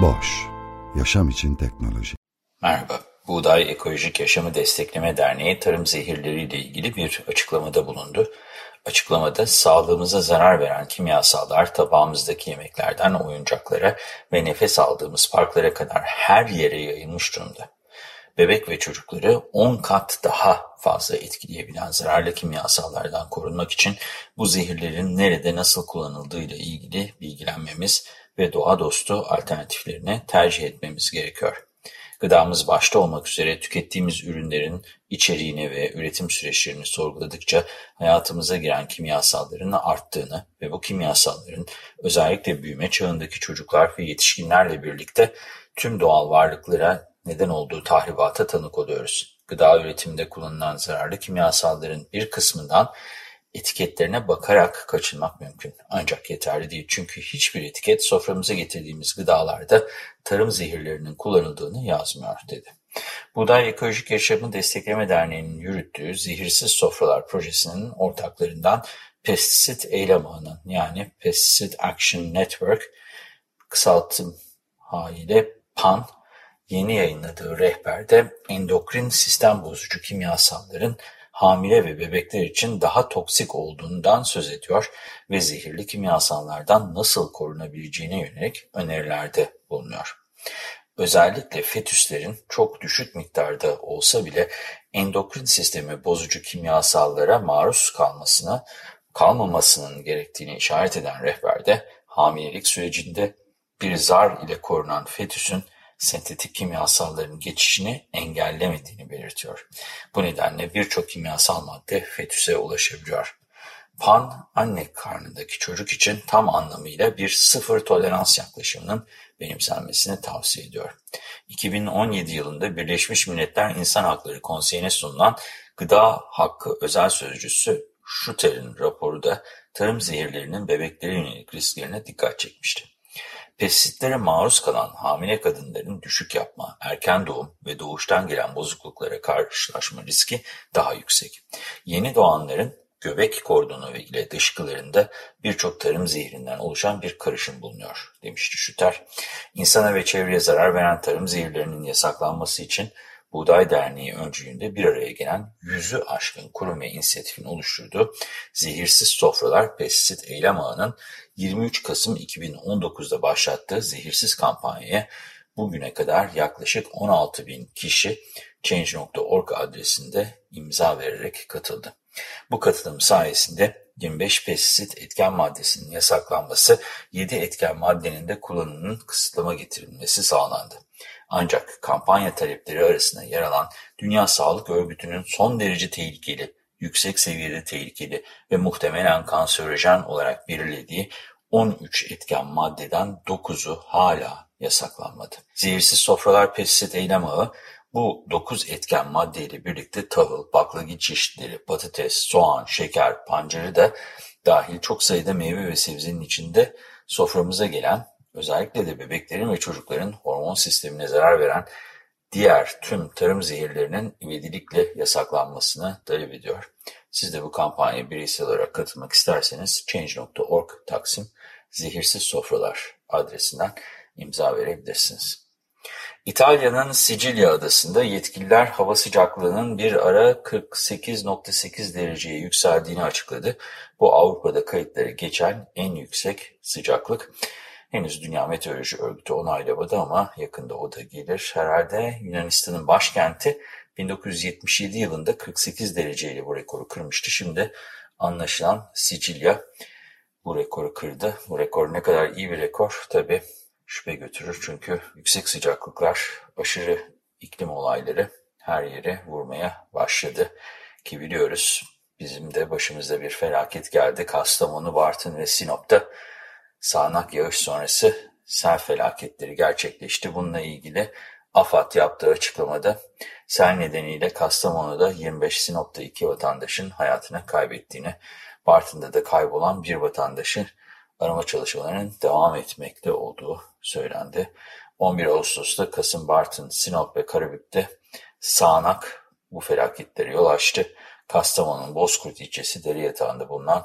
Boş, yaşam için teknoloji. Merhaba, Buğday Ekolojik Yaşamı Destekleme Derneği tarım zehirleriyle ilgili bir açıklamada bulundu. Açıklamada sağlığımıza zarar veren kimyasallar tabağımızdaki yemeklerden oyuncaklara ve nefes aldığımız parklara kadar her yere yayılmış durumda. Bebek ve çocukları 10 kat daha fazla etkileyebilen zararlı kimyasallardan korunmak için bu zehirlerin nerede nasıl kullanıldığıyla ilgili bilgilenmemiz ve doğa dostu alternatiflerini tercih etmemiz gerekiyor. Gıdamız başta olmak üzere tükettiğimiz ürünlerin içeriğini ve üretim süreçlerini sorguladıkça hayatımıza giren kimyasalların arttığını ve bu kimyasalların özellikle büyüme çağındaki çocuklar ve yetişkinlerle birlikte tüm doğal varlıklara neden olduğu tahribata tanık oluyoruz. Gıda üretiminde kullanılan zararlı kimyasalların bir kısmından etiketlerine bakarak kaçınmak mümkün. Ancak yeterli değil çünkü hiçbir etiket soframıza getirdiğimiz gıdalarda tarım zehirlerinin kullanıldığını yazmıyor dedi. Buğday Ekolojik Yaşamı Destekleme Derneği'nin yürüttüğü Zehirsiz Sofralar projesinin ortaklarından Pestisit Eylem Ağı'nın yani Pesticide Action Network kısaltım haliyle PAN yeni yayınladığı rehberde endokrin sistem bozucu kimyasalların hamile ve bebekler için daha toksik olduğundan söz ediyor ve zehirli kimyasallardan nasıl korunabileceğine yönelik önerilerde bulunuyor. Özellikle fetüslerin çok düşük miktarda olsa bile endokrin sistemi bozucu kimyasallara maruz kalmasına kalmamasının gerektiğini işaret eden rehberde hamilelik sürecinde bir zar ile korunan fetüsün sentetik kimyasalların geçişini engellemediğini belirtiyor. Bu nedenle birçok kimyasal madde fetüse ulaşabiliyor. PAN, anne karnındaki çocuk için tam anlamıyla bir sıfır tolerans yaklaşımının benimsenmesini tavsiye ediyor. 2017 yılında Birleşmiş Milletler İnsan Hakları Konseyi'ne sunulan Gıda Hakkı Özel Sözcüsü Schuster'in raporu da tarım zehirlerinin bebeklere yönelik risklerine dikkat çekmişti. Pestisitlere maruz kalan hamile kadınların düşük yapma, erken doğum ve doğuştan gelen bozukluklara karşılaşma riski daha yüksek. Yeni doğanların göbek kordonu ile dışkılarında birçok tarım zehrinden oluşan bir karışım bulunuyor, demişti Şüter. İnsana ve çevreye zarar veren tarım zehirlerinin yasaklanması için Buğday Derneği öncülüğünde bir araya gelen yüzü aşkın kurum ve inisiyatifin oluşturduğu Zehirsiz Sofralar Pestisit Eylem Ağı'nın 23 Kasım 2019'da başlattığı zehirsiz kampanyaya bugüne kadar yaklaşık 16 bin kişi Change.org adresinde imza vererek katıldı. Bu katılım sayesinde 25 pestisit etken maddesinin yasaklanması, 7 etken maddenin de kullanımının kısıtlama getirilmesi sağlandı. Ancak kampanya talepleri arasında yer alan Dünya Sağlık Örgütü'nün son derece tehlikeli, yüksek seviyede tehlikeli ve muhtemelen kanserojen olarak belirlediği 13 etken maddeden 9'u hala yasaklanmadı. Zehirsiz Sofralar Pestisit Eylem Ağı bu 9 etken maddeyle birlikte tahıl, baklagil çeşitleri, patates, soğan, şeker, pancarı da dahil çok sayıda meyve ve sebzenin içinde soframıza gelen özellikle de bebeklerin ve çocukların hormon sistemine zarar veren diğer tüm tarım zehirlerinin ivedilikle yasaklanmasını talep ediyor. Siz de bu kampanyaya bireysel olarak katılmak isterseniz Change.org Taksim Zehirsiz Sofralar adresinden imza verebilirsiniz. İtalya'nın Sicilya adasında yetkililer hava sıcaklığının bir ara 48.8 dereceye yükseldiğini açıkladı. Bu Avrupa'da kayıtları geçen en yüksek sıcaklık. Henüz Dünya Meteoroloji Örgütü onaylamadı ama yakında o da gelir. Herhalde Yunanistan'ın başkenti 1977 yılında 48 dereceyle bu rekoru kırmıştı. Şimdi anlaşılan Sicilya bu rekoru kırdı. Bu rekor ne kadar iyi bir rekor tabii şüphe götürür. Çünkü yüksek sıcaklıklar, aşırı iklim olayları her yere vurmaya başladı. Ki biliyoruz bizim de başımızda bir felaket geldi. Kastamonu, Bartın ve Sinop'ta sağanak yağış sonrası sel felaketleri gerçekleşti. Bununla ilgili AFAD yaptığı açıklamada sel nedeniyle Kastamonu'da 25 Sinop'ta iki vatandaşın hayatını kaybettiğini, Bartın'da da kaybolan bir vatandaşın arama çalışmalarının devam etmekte olduğu söylendi. 11 Ağustos'ta Kasım, Bartın, Sinop ve Karabük'te sağanak bu felaketlere yol açtı. Kastamonu'nun Bozkurt ilçesi deri yatağında bulunan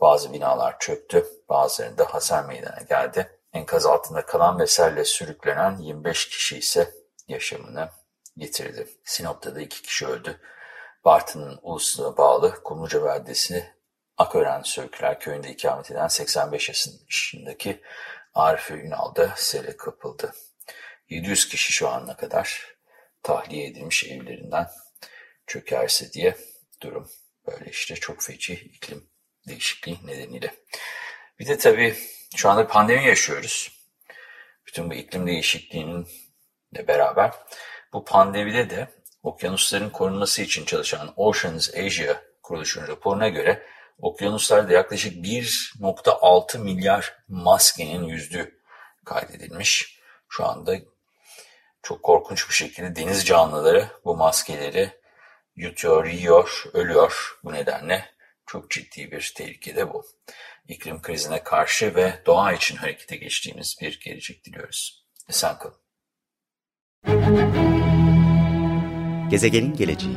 bazı binalar çöktü, bazılarında hasar meydana geldi. Enkaz altında kalan ve selle sürüklenen 25 kişi ise yaşamını yitirdi. Sinop'ta da iki kişi öldü. Bartın'ın ulusuna bağlı Kumluca Beldesi Akören Söğütler köyünde ikamet eden 85 yaşındaki Arif Ünal da sele kapıldı. 700 kişi şu ana kadar tahliye edilmiş evlerinden çökerse diye durum böyle işte çok feci iklim değişikliği nedeniyle. Bir de tabii şu anda pandemi yaşıyoruz. Bütün bu iklim değişikliğinin de beraber bu pandemide de okyanusların korunması için çalışan Oceans Asia kuruluşunun raporuna göre okyanuslarda yaklaşık 1.6 milyar maskenin yüzdüğü kaydedilmiş. Şu anda çok korkunç bir şekilde deniz canlıları bu maskeleri yutuyor, yiyor, ölüyor. Bu nedenle çok ciddi bir tehlikede bu. İklim krizine karşı ve doğa için harekete geçtiğimiz bir gelecek diliyoruz. Esen kalın. Gezegenin geleceği